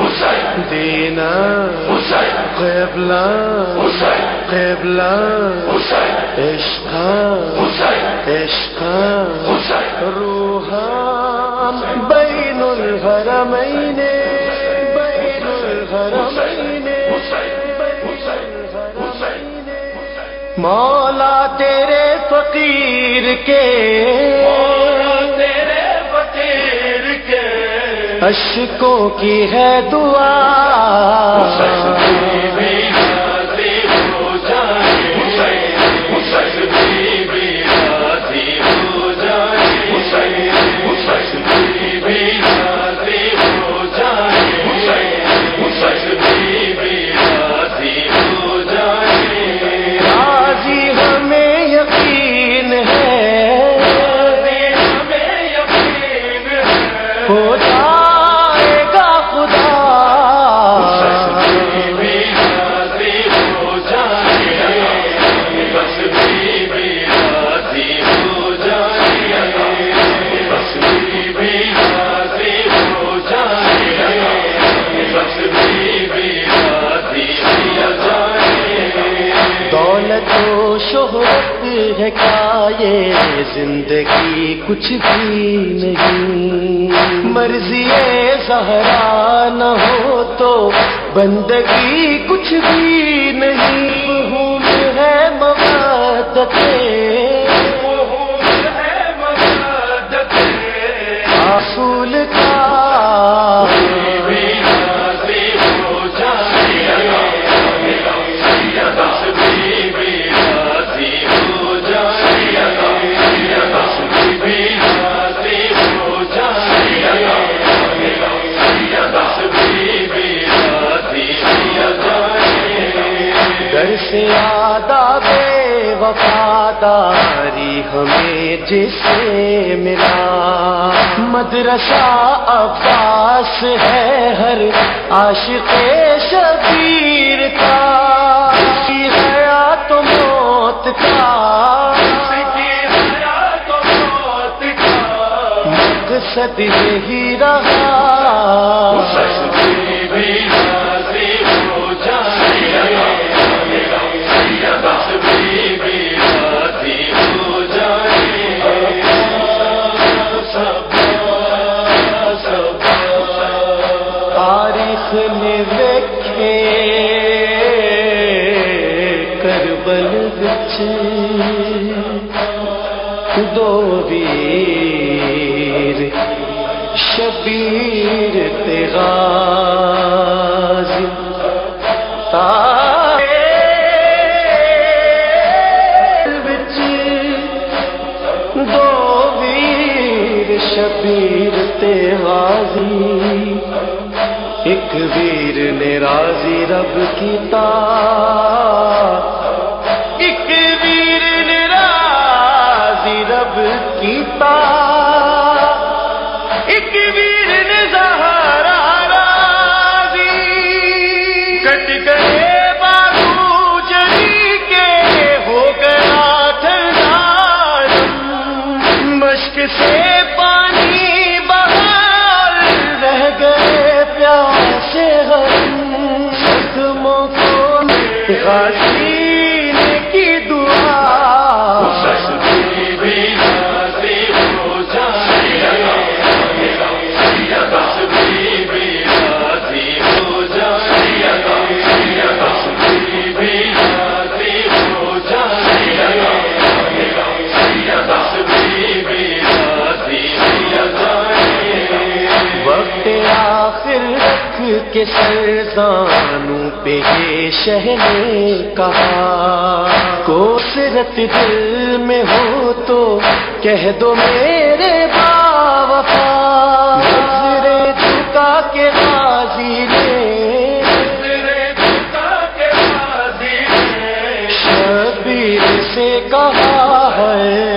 حسین دینم حسین قبلم حسین قبلم حسین عشقم حسین عشقم حسین روحم بین الحرمین مولا تیرے فقیر کے۔ تیرے فقیر کے۔ اشکوں کی ہے دعا۔ و ہے کیا یہ زندگی کچھ بھی نہیں؟ مرضی سہارا نہ ہو تو بندگی کچھ بھی نہیں۔ ہوں ہے مبادت گھر سے آداب وفاداری ہمیں جس سے ملا۔ مدرسہ عباس ہے ہر عاشق شبیر کا۔ کی حیات موت کا۔ مقصد یہی رہا۔ کربل بچ دو ویر، شبیر تغاز بچ دو ویر، شبیر تغازی ایک ویر نے راضی رب کیتا سے پانی بہار رہ گئے پیاسے غم غازی کے سرزانوں پہ شہ نے کہا کوسرت دل میں ہو تو کہہ دو میرے باوفا۔ نظر جھکا کے غازی نے۔ شبیر سے کہا ہے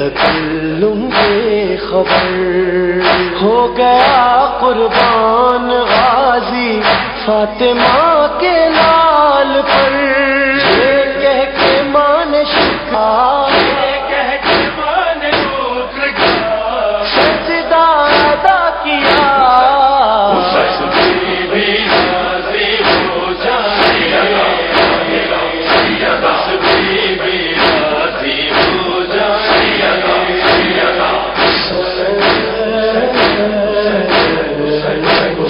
تکلم بے خبر۔ ہو گیا قربان غازی فاطمہ کے نام۔